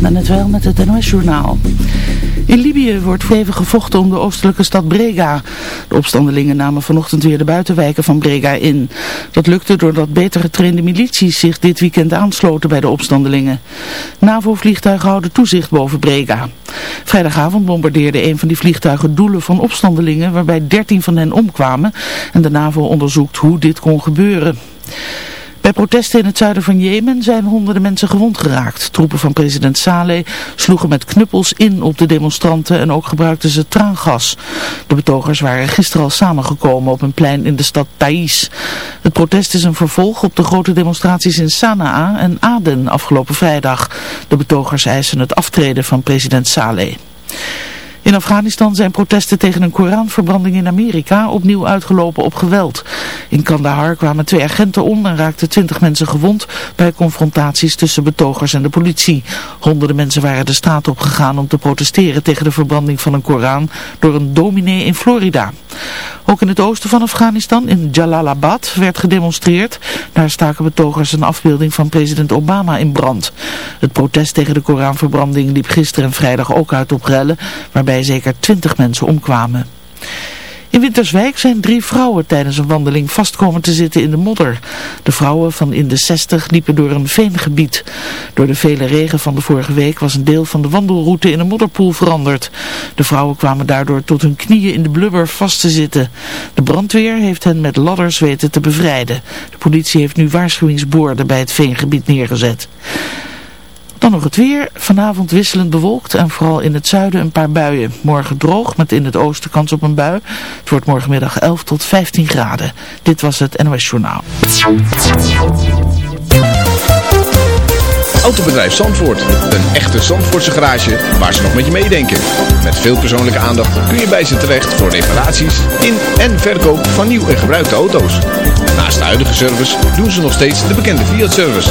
Dan het wel met het NOS-journaal. In Libië wordt even gevochten om de oostelijke stad Brega. De opstandelingen namen vanochtend weer de buitenwijken van Brega in. Dat lukte doordat beter getrainde milities zich dit weekend aansloten bij de opstandelingen. NAVO-vliegtuigen houden toezicht boven Brega. Vrijdagavond bombardeerde een van die vliegtuigen doelen van opstandelingen waarbij 13 van hen omkwamen. En de NAVO onderzoekt hoe dit kon gebeuren. Bij protesten in het zuiden van Jemen zijn honderden mensen gewond geraakt. Troepen van president Saleh sloegen met knuppels in op de demonstranten en ook gebruikten ze traangas. De betogers waren gisteren al samengekomen op een plein in de stad Thais. Het protest is een vervolg op de grote demonstraties in Sanaa en Aden afgelopen vrijdag. De betogers eisen het aftreden van president Saleh. In Afghanistan zijn protesten tegen een Koranverbranding in Amerika opnieuw uitgelopen op geweld. In Kandahar kwamen twee agenten om en raakten twintig mensen gewond bij confrontaties tussen betogers en de politie. Honderden mensen waren de straat op gegaan om te protesteren tegen de verbranding van een Koran door een dominee in Florida. Ook in het oosten van Afghanistan, in Jalalabad, werd gedemonstreerd. Daar staken betogers een afbeelding van president Obama in brand. Het protest tegen de Koranverbranding liep gisteren en vrijdag ook uit op rellen, zeker twintig mensen omkwamen. In Winterswijk zijn drie vrouwen tijdens een wandeling vastkomen te zitten in de modder. De vrouwen van in de 60 liepen door een veengebied. Door de vele regen van de vorige week was een deel van de wandelroute in een modderpoel veranderd. De vrouwen kwamen daardoor tot hun knieën in de blubber vast te zitten. De brandweer heeft hen met ladders weten te bevrijden. De politie heeft nu waarschuwingsborden bij het veengebied neergezet. Dan nog het weer. Vanavond wisselend bewolkt en vooral in het zuiden een paar buien. Morgen droog met in het oosten kans op een bui. Het wordt morgenmiddag 11 tot 15 graden. Dit was het NOS Journaal. Autobedrijf Zandvoort. Een echte Zandvoortse garage waar ze nog met je meedenken. Met veel persoonlijke aandacht kun je bij ze terecht voor reparaties in en verkoop van nieuw en gebruikte auto's. Naast de huidige service doen ze nog steeds de bekende Fiat-service.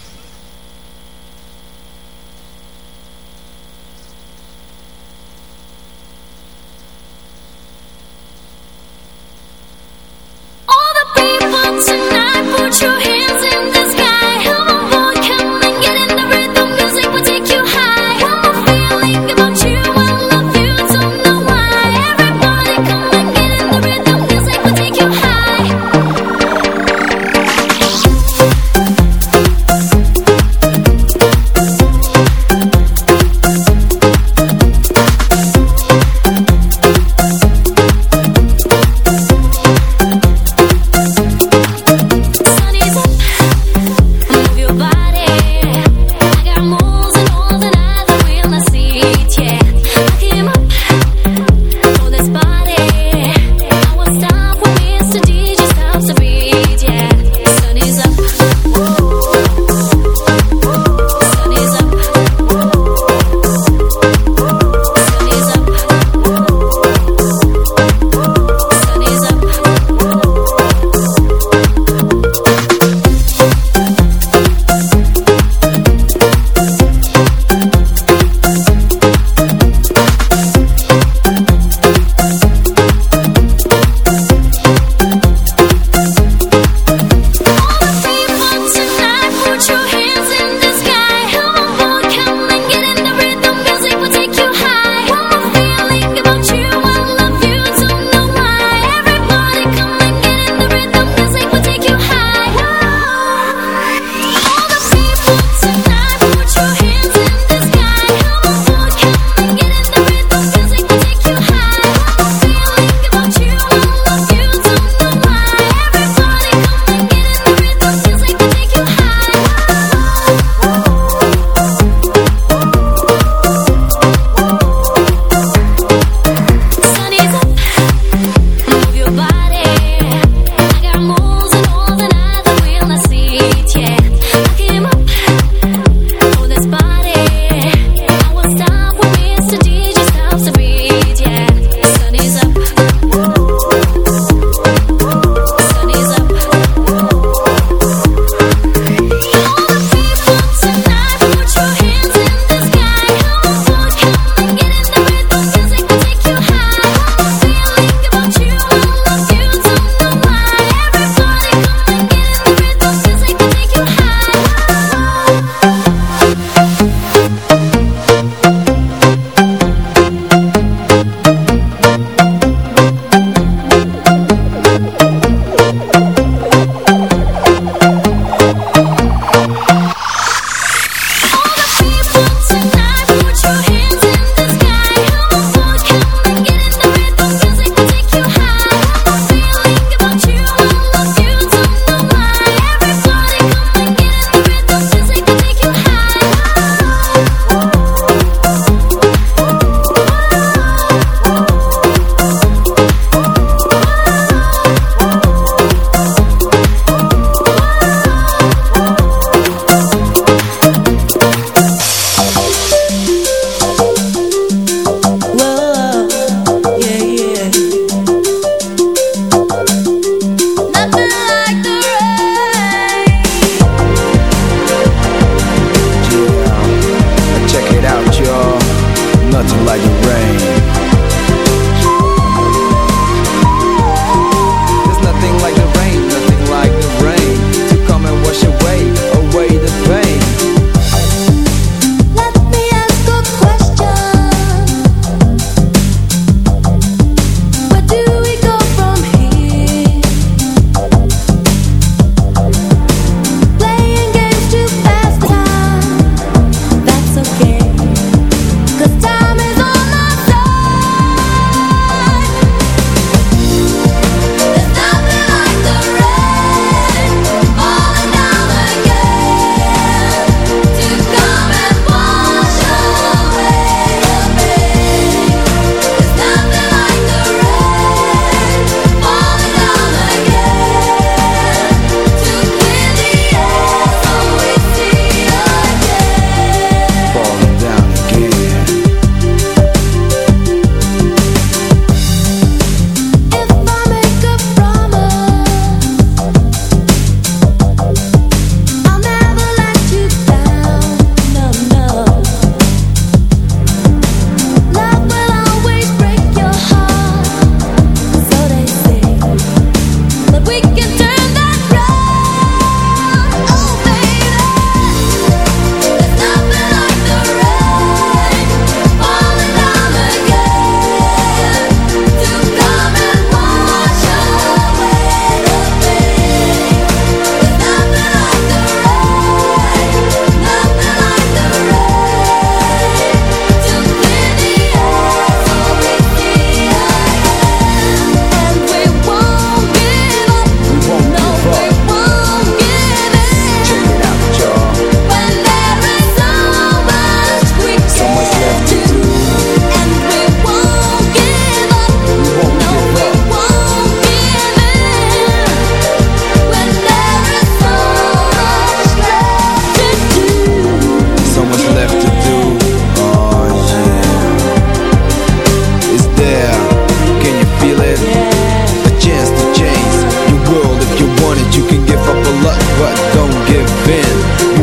been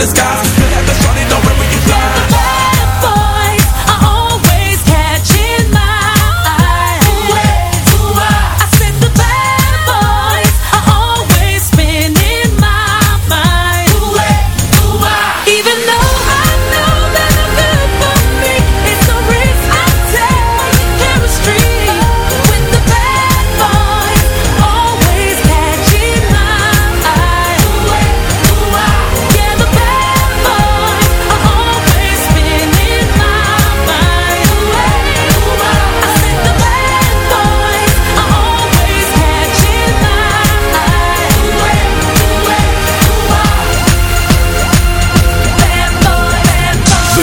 the skies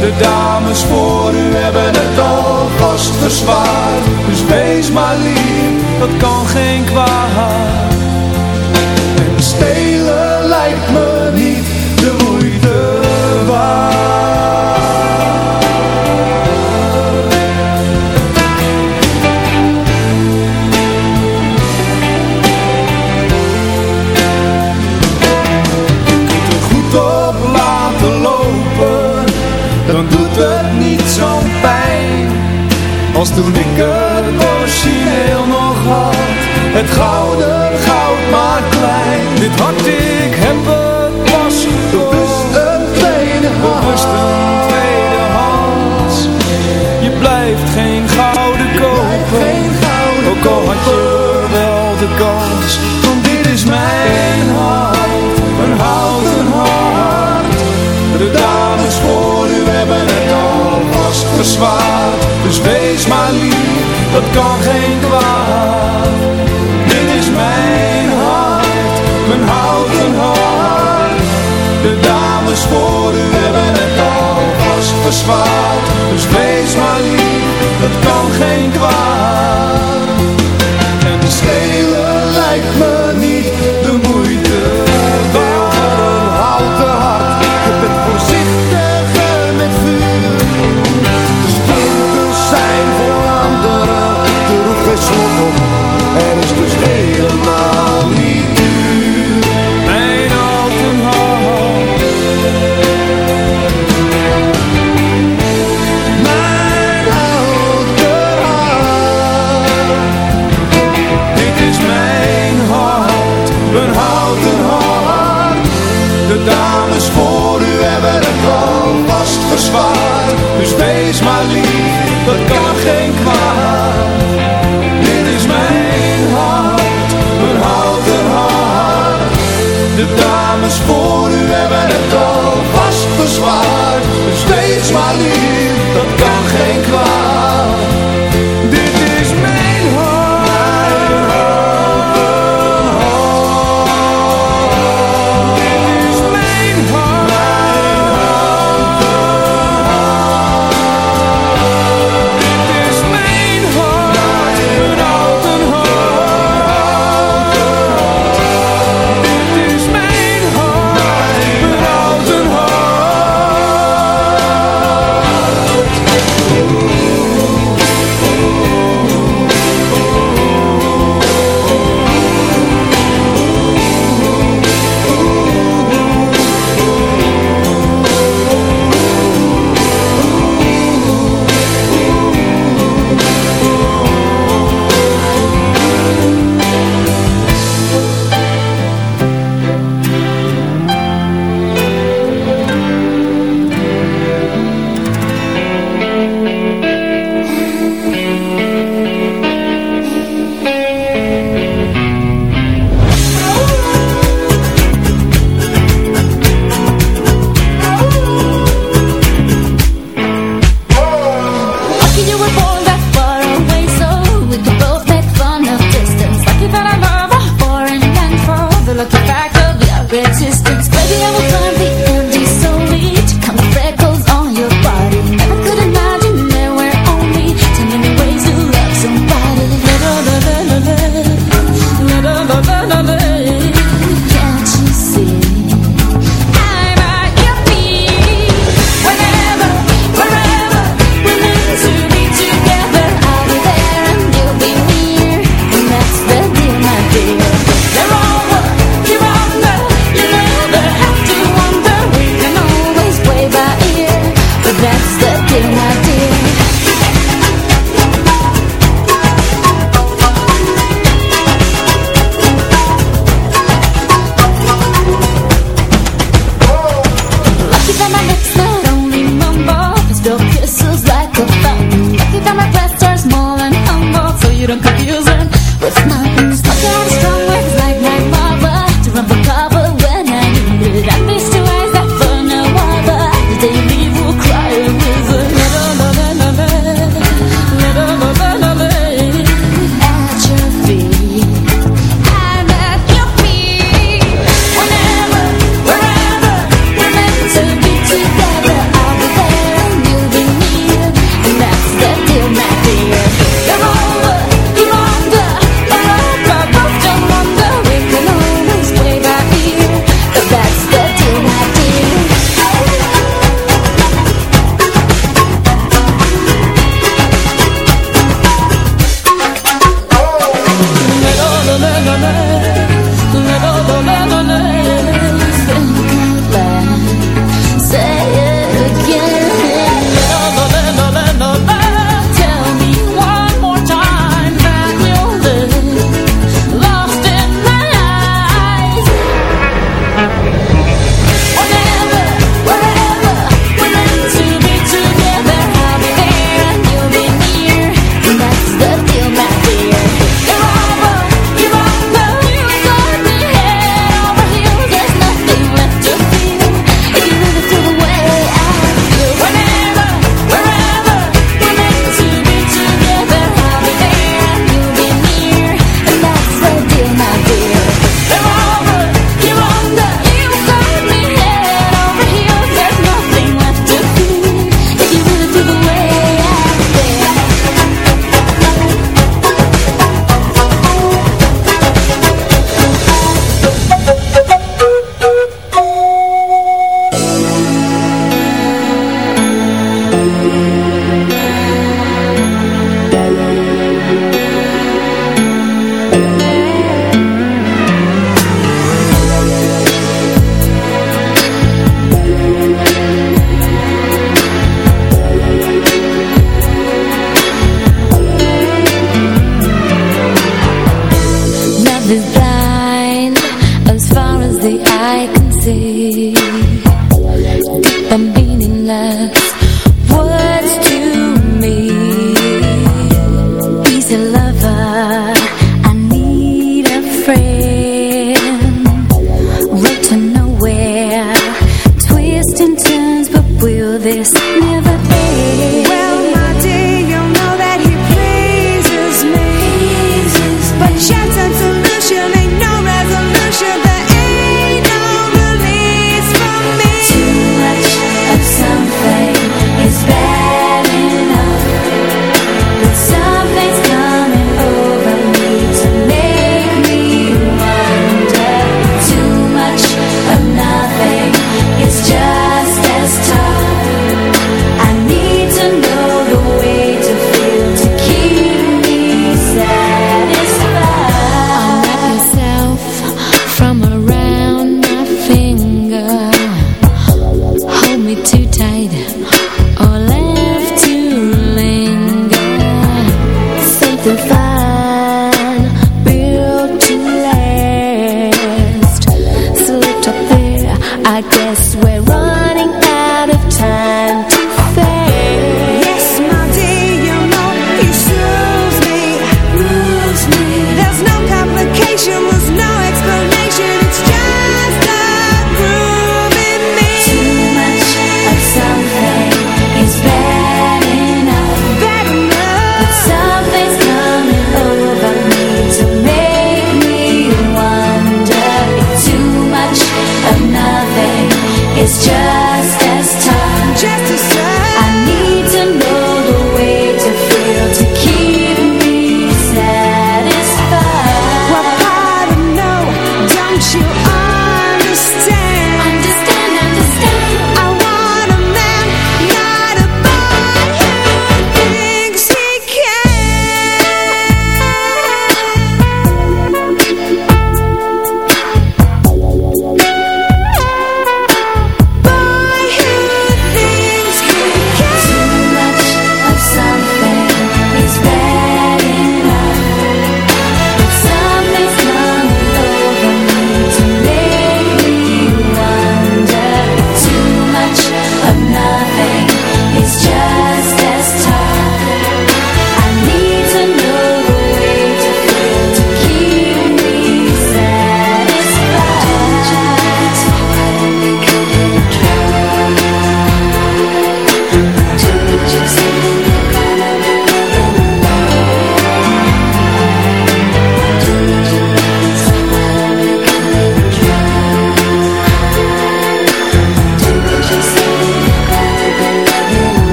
De dames voor u hebben het al vast verzwaard Dus wees maar lief, dat kan geen kwaad. En stelen